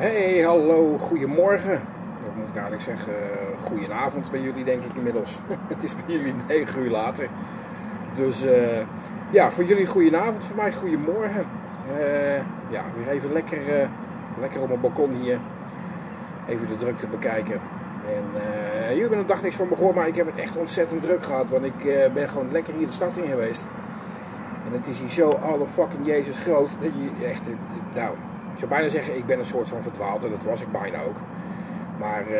Hey, hallo, goedemorgen. Dat moet ik eigenlijk zeggen, goedenavond bij jullie denk ik inmiddels. het is bij jullie 9 uur later. Dus uh, ja, voor jullie goedenavond, voor mij goedemorgen. Uh, ja, weer even lekker, lekker op mijn balkon hier. Even de drukte bekijken. En jullie hebben een dag niks van gehoord, maar ik heb het echt ontzettend druk gehad. Want ik ben gewoon lekker hier de stad in geweest. En het is hier zo alle fucking Jezus groot. Dat je echt, nou, zou bijna zeggen, ik ben een soort van verdwaald. En dat was ik bijna ook. Maar uh,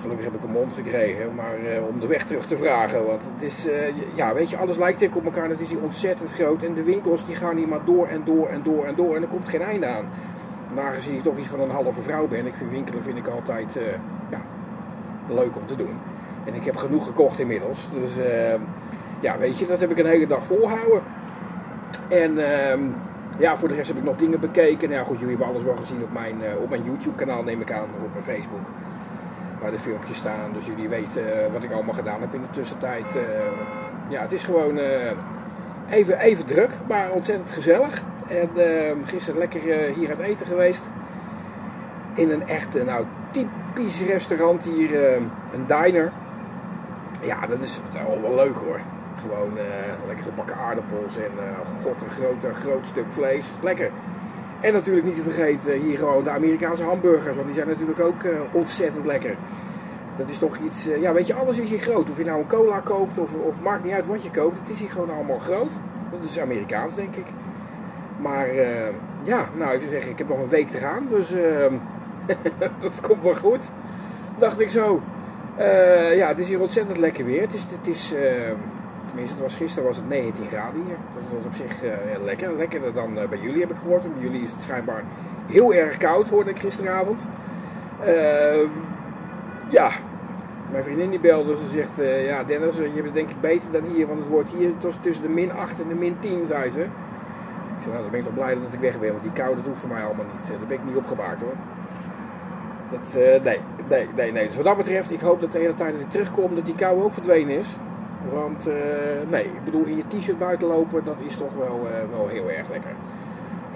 gelukkig heb ik een mond gekregen. Maar uh, om de weg terug te vragen. Want het is, uh, ja, weet je, alles lijkt hier op elkaar. Het is hier ontzettend groot. En de winkels die gaan hier maar door en door en door en door. En er komt geen einde aan. En aangezien ik toch iets van een halve vrouw ben. Ik vind winkelen vind ik altijd ja, leuk om te doen. En ik heb genoeg gekocht inmiddels. Dus ja, weet je, dat heb ik een hele dag volhouden. En ehm, ja, voor de rest heb ik nog dingen bekeken. Nou ja, goed, jullie hebben alles wel gezien op mijn, uh, op mijn YouTube kanaal, neem ik aan, op mijn Facebook. Waar de filmpjes staan, dus jullie weten uh, wat ik allemaal gedaan heb in de tussentijd. Uh, ja, het is gewoon even, even druk, maar ontzettend gezellig. En gisteren lekker hier het eten geweest. In een echt, nou, typisch restaurant hier, een diner. Ja, dat is wel leuk hoor. Gewoon uh, lekker gebakken aardappels en uh, god, een groot, groot stuk vlees. Lekker. En natuurlijk niet te vergeten hier gewoon de Amerikaanse hamburgers, want die zijn natuurlijk ook uh, ontzettend lekker. Dat is toch iets, ja weet je, alles is hier groot. Of je nou een cola koopt of, of maakt niet uit wat je koopt, het is hier gewoon allemaal groot. Dat is Amerikaans denk ik. Maar ja, nou ik zou zeggen, ik heb nog een week te gaan, dus ehm, dat komt wel goed. Dacht ik zo. ja, het is hier ontzettend lekker weer. Het is, het is Tenminste, het was, gisteren was het 19 graden hier. Dat was op zich uh, lekker. Lekkerder dan uh, bij jullie heb ik gehoord. Bij jullie is het schijnbaar heel erg koud, hoorde ik gisteravond. Uh, ja, mijn vriendin die belde. Ze zegt, eh, ja Dennis, je het denk ik beter dan hier. Want het wordt hier tussen de min 8 en de min 10, zei ze. Ik zei, nou dan ben ik toch blij dat ik weg ben. Want die koude doet voor mij allemaal niet. Daar ben ik niet opgemaakt hoor. Dat, nee, nee, nee, nee. Dus wat dat betreft, ik hoop dat de hele tijd dat ik terugkom, dat die kou ook verdwenen is. Want uh, nee, ik bedoel, in je t-shirt buiten lopen, dat is toch wel, uh, wel heel erg lekker.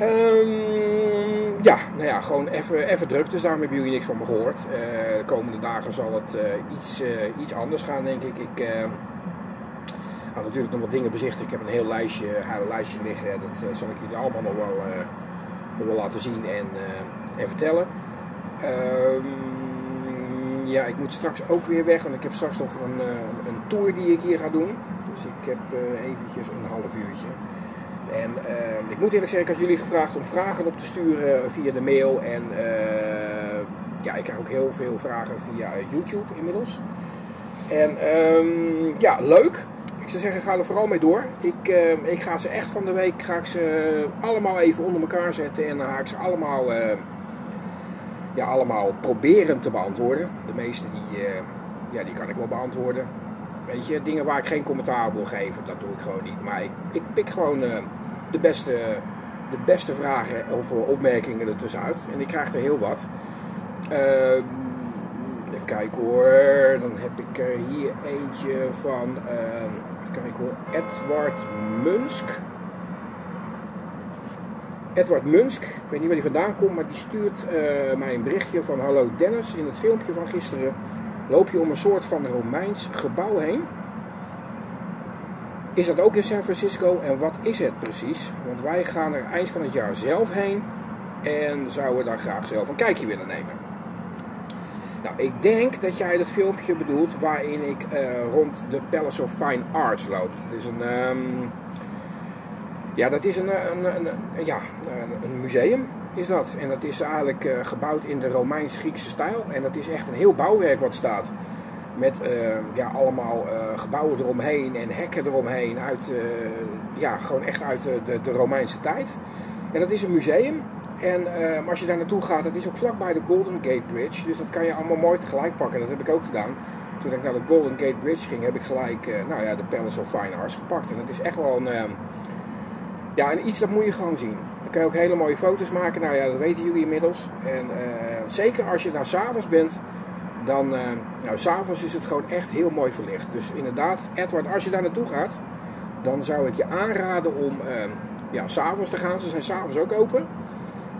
Um, ja, nou ja, gewoon even druk. Dus daarom hebben jullie niks van me gehoord. Uh, de komende dagen zal het iets, iets anders gaan, denk ik. Ik ga natuurlijk nog wat dingen bezichtigen. Ik heb een heel lijstje, een lijstje liggen. Dat zal ik jullie allemaal nog wel, nog wel laten zien en, en vertellen. Um, ja, ik moet straks ook weer weg, want ik heb straks nog een, uh, een tour die ik hier ga doen. Dus ik heb uh, eventjes een half uurtje. En uh, ik moet eerlijk zeggen, ik had jullie gevraagd om vragen op te sturen via de mail. En ja, ik krijg ook heel veel vragen via YouTube inmiddels. En um, ja, leuk. Ik zou zeggen, ga er vooral mee door. Ik, ik ga ze echt van de week ga ik ze allemaal even onder elkaar zetten. En dan ga ik ze allemaal ja, allemaal proberen te beantwoorden. De meeste die, uh, ja, die kan ik wel beantwoorden. Weet je, dingen waar ik geen commentaar wil geven, dat doe ik gewoon niet. Maar ik, ik pik gewoon uh, de, beste, de beste vragen of opmerkingen ertussenuit. En ik krijg er heel wat. Uh, even kijken hoor. Dan heb ik er hier eentje van. kijken hoor. Edward Munsk. Edward Munsk, ik weet niet waar hij vandaan komt, maar die stuurt uh, mij een berichtje van Hallo Dennis. In het filmpje van gisteren loop je om een soort van Romeins gebouw heen. Is dat ook in San Francisco en wat is het precies? Want wij gaan er eind van het jaar zelf heen en zouden daar graag zelf een kijkje willen nemen. Nou, ik denk dat jij dat filmpje bedoelt waarin ik uh, rond de Palace of Fine Arts loop. Het is een... Um, ja, dat is een, een, een, ja, een museum is dat. En dat is eigenlijk uh, gebouwd in de Romeins-Griekse stijl. En dat is echt een heel bouwwerk wat staat. Met uh, ja, allemaal gebouwen eromheen en hekken eromheen. Uit, ja, gewoon echt uit de, de Romeinse tijd. En dat is een museum. En als je daar naartoe gaat, dat is ook vlakbij de Golden Gate Bridge. Dus dat kan je allemaal mooi tegelijk pakken. Dat heb ik ook gedaan. Toen ik naar de Golden Gate Bridge ging, heb ik gelijk nou ja, de Palace of Fine Arts gepakt. En dat is echt wel een ja, en iets dat moet je gewoon zien. Dan kan je ook hele mooie foto's maken. Nou ja, dat weten jullie inmiddels. En uh, zeker als je nou s'avonds bent, dan, uh, nou s'avonds is het gewoon echt heel mooi verlicht. Dus inderdaad, Edward, als je daar naartoe gaat, dan zou ik je aanraden om uh, ja, s'avonds te gaan. Ze zijn s'avonds ook open.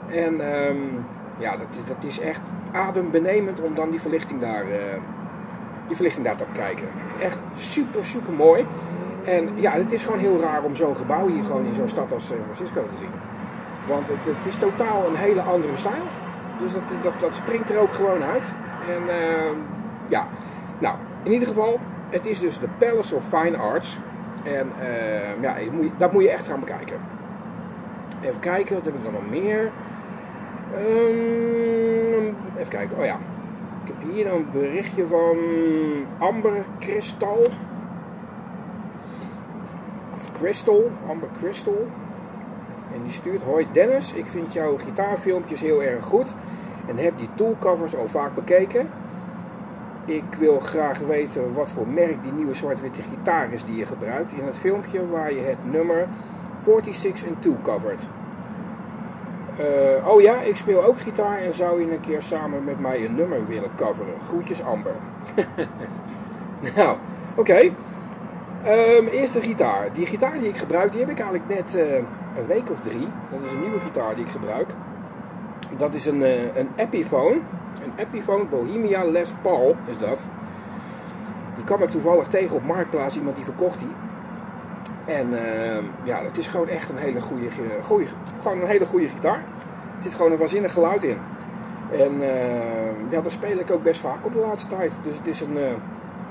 En um, ja, dat is, dat is echt adembenemend om dan die verlichting daar, eh, die verlichting daar te bekijken. Echt super, super mooi. En ja, het is gewoon heel raar om zo'n gebouw hier gewoon in zo'n stad als San Francisco te zien. Want het, het is totaal een hele andere stijl. Dus dat, dat, dat springt er ook gewoon uit. En uh, ja, nou, in ieder geval, het is dus de Palace of Fine Arts. En uh, ja, dat moet je echt gaan bekijken. Even kijken, wat heb ik dan nog meer? Um, even kijken, oh ja. Ik heb hier een berichtje van Amber Crystal. Crystal, Amber Crystal. En die stuurt: Hoi Dennis, ik vind jouw gitaarfilmpjes heel erg goed en heb die toolcovers al vaak bekeken. Ik wil graag weten wat voor merk die nieuwe zwart-witte gitaar is die je gebruikt in het filmpje waar je het nummer 46 in 2 covert. Oh ja, ik speel ook gitaar en zou je een keer samen met mij een nummer willen coveren. Groetjes Amber. nou, oké. Um, eerst de gitaar. Die gitaar die ik gebruik, die heb ik eigenlijk net uh, een week of drie. Dat is een nieuwe gitaar die ik gebruik. Dat is een, uh, een Epiphone. Een Epiphone Bohemia Les Paul is dat. Die kwam ik toevallig tegen op Marktplaats. Iemand die verkocht die. En uh, ja, het is gewoon echt een hele goede, goede, gewoon een hele goede gitaar. Er zit gewoon een waanzinnig geluid in. En uh, ja, daar speel ik ook best vaak op de laatste tijd. Dus het is een, uh,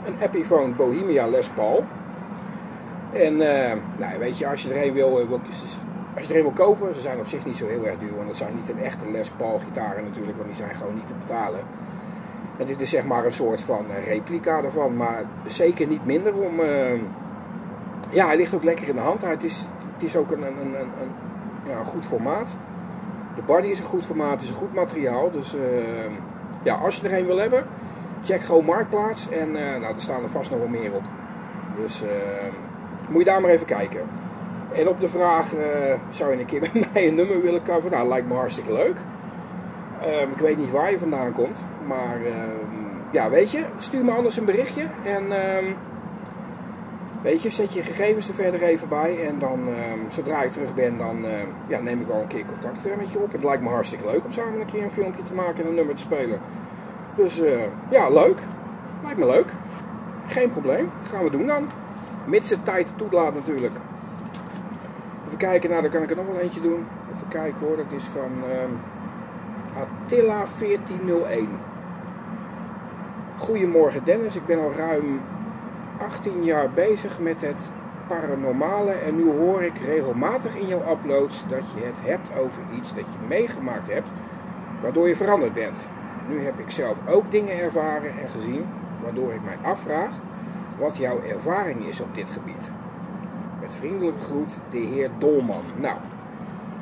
een Epiphone Bohemia Les Paul. En nou, weet je, als je er een wil, wil als je er wil kopen, ze zijn op zich niet zo heel erg duur. Want het zijn niet een echte Les Paul gitaren natuurlijk, want die zijn gewoon niet te betalen. En dit is zeg maar een soort van replica daarvan, maar zeker niet minder ja, hij ligt ook lekker in de hand. Het is, het is ook een, een, een, een, ja, goed formaat. De body is een goed formaat, het is een goed materiaal. Dus ja, als je er een wil hebben, check gewoon Marktplaats. En uh, nou, er staan er vast nog wel meer op. Dus moet je daar maar even kijken. En op de vraag, uh, zou je een keer met mij een nummer willen coveren? Nou, lijkt me hartstikke leuk. Um, ik weet niet waar je vandaan komt. Maar um, ja, weet je, stuur me anders een berichtje. En um, weet je, zet je gegevens er verder even bij. En dan, zodra ik terug ben, dan ja, neem ik wel een keer contact met je op. Het lijkt me hartstikke leuk om samen een keer een filmpje te maken en een nummer te spelen. Dus uh, ja, leuk. Lijkt me leuk. Geen probleem. Gaan we doen dan. Mits de tijd toelaat natuurlijk. Even kijken, nou dan kan ik er nog wel eentje doen. Even kijken hoor, dat is van um, Attila 1401. Goedemorgen Dennis, ik ben al ruim 18 jaar bezig met het paranormale en nu hoor ik regelmatig in jouw uploads dat je het hebt over iets dat je meegemaakt hebt, waardoor je veranderd bent. Nu heb ik zelf ook dingen ervaren en gezien, waardoor ik mij afvraag wat jouw ervaring is op dit gebied. Met vriendelijke groet, de heer Dolman. Nou,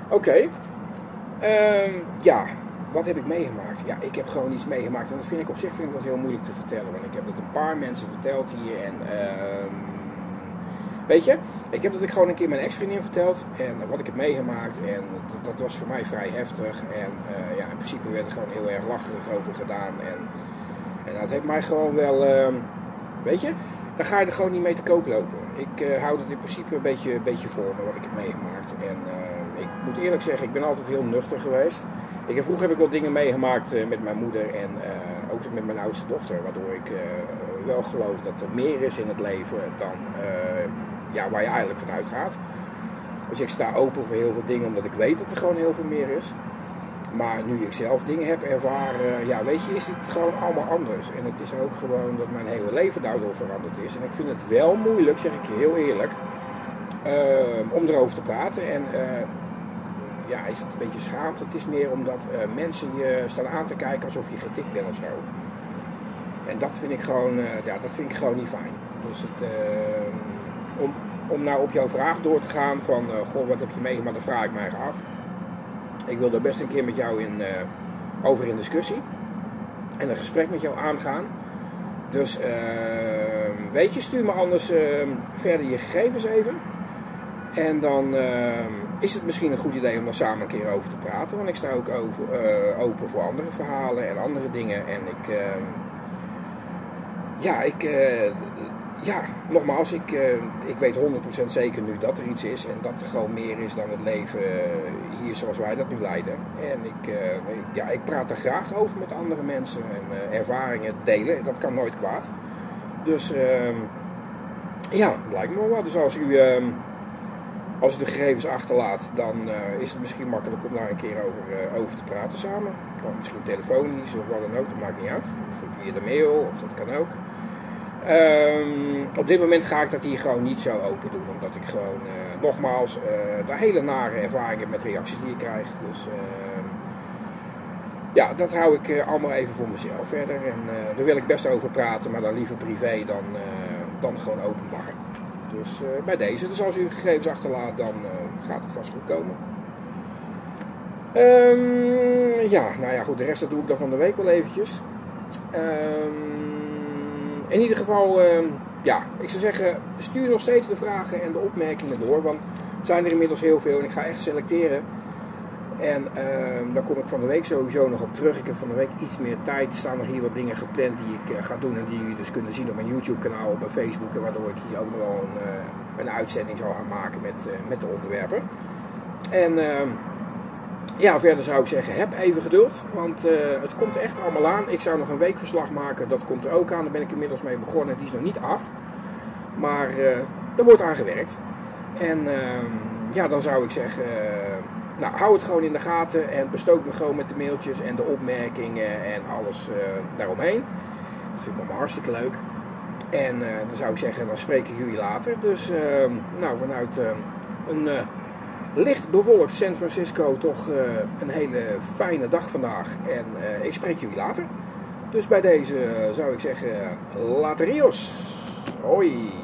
oké. Uh, ja, wat heb ik meegemaakt? Ja, ik heb gewoon iets meegemaakt. En dat vind ik op zich vind ik dat heel moeilijk te vertellen. Want ik heb het een paar mensen verteld hier. En uh, weet je, ik heb dat ik gewoon een keer mijn ex-vriendin verteld. En wat ik heb meegemaakt. En dat, was voor mij vrij heftig. En uh, ja, in principe werd er gewoon heel erg lacherig over gedaan. En, en dat heeft mij gewoon wel, uh, weet je, dan ga je er gewoon niet mee te koop lopen. Ik uh, hou het in principe een beetje, beetje voor me wat ik heb meegemaakt. En uh, ik moet eerlijk zeggen, ik ben altijd heel nuchter geweest. Ik vroeger heb ik wel dingen meegemaakt uh, met mijn moeder en ook met mijn oudste dochter. Waardoor ik wel geloof dat er meer is in het leven dan ja, waar je eigenlijk vanuit gaat. Dus ik sta open voor heel veel dingen omdat ik weet dat er gewoon heel veel meer is. Maar nu ik zelf dingen heb ervaren, ja, weet je, is het gewoon allemaal anders. En het is ook gewoon dat mijn hele leven daardoor veranderd is. En ik vind het wel moeilijk, zeg ik je heel eerlijk, uh, om erover te praten. En uh, ja, is het een beetje schaamd? Het is meer omdat uh, mensen je staan aan te kijken alsof je getikt bent of zo. En dat vind ik gewoon, ja, dat vind ik gewoon niet fijn. Dus het, om, om nou op jouw vraag door te gaan van, goh, wat heb je meegemaakt, dan vraag ik mij af. Ik wil daar best een keer met jou in, uh, over in discussie. En een gesprek met jou aangaan. Dus uh, weet je, stuur me anders uh, verder je gegevens even. En dan is het misschien een goed idee om daar samen een keer over te praten. Want ik sta ook over, open voor andere verhalen en andere dingen. En ik, ja, ik, ja, nogmaals, ik, uh, ik weet 100% zeker nu dat er iets is en dat er gewoon meer is dan het leven hier zoals wij dat nu leiden. En ik, uh, ja, ik praat er graag over met andere mensen en ervaringen delen, dat kan nooit kwaad. Dus ehm, ja, lijkt me wel. Dus als u, ehm, als u de gegevens achterlaat, dan is het misschien makkelijk om daar een keer over, over te praten samen. Dan misschien telefonisch of wat dan ook, dat maakt niet uit. Of via de mail, of dat kan ook. Um, op dit moment ga ik dat hier gewoon niet zo open doen, omdat ik gewoon, uh, nogmaals, uh, hele nare ervaringen met reacties die ik krijg. Dus uh, ja, dat hou ik eh, allemaal even voor mezelf verder. En daar wil ik best over praten, maar dan liever privé dan, dan gewoon openbaar. Dus bij deze, dus als u gegevens achterlaat, dan gaat het vast goed komen. Um, ja, nou ja, goed, de rest dat doe ik dan van de week wel eventjes. Um, in ieder geval, ehm, ja, ik zou zeggen, stuur nog steeds de vragen en de opmerkingen door. Want het zijn er inmiddels heel veel en ik ga echt selecteren. En uh, daar kom ik van de week sowieso nog op terug. Ik heb van de week iets meer tijd. Er staan nog hier wat dingen gepland die ik uh, ga doen. En die jullie dus kunnen zien op mijn YouTube kanaal, op mijn Facebook. En waardoor ik hier ook nog wel een, uh, een uitzending zal gaan maken met, eh, met de onderwerpen. En ehm, ja, verder zou ik zeggen, heb even geduld. Want uh, het komt echt allemaal aan. Ik zou nog een weekverslag maken, dat komt er ook aan. Daar ben ik inmiddels mee begonnen. Die is nog niet af. Maar uh, er wordt aan gewerkt. En uh, ja, dan zou ik zeggen, eh, nou, hou het gewoon in de gaten. En bestook me gewoon met de mailtjes en de opmerkingen en alles daaromheen. Dat vind ik allemaal hartstikke leuk. En dan zou ik zeggen, dan spreek ik jullie later. Dus ehm, nou, vanuit een licht bewolkt San Francisco toch uh, een hele fijne dag vandaag. En uh, ik spreek jullie later. Dus bij deze uh, zou ik zeggen, later Rios. Hoi.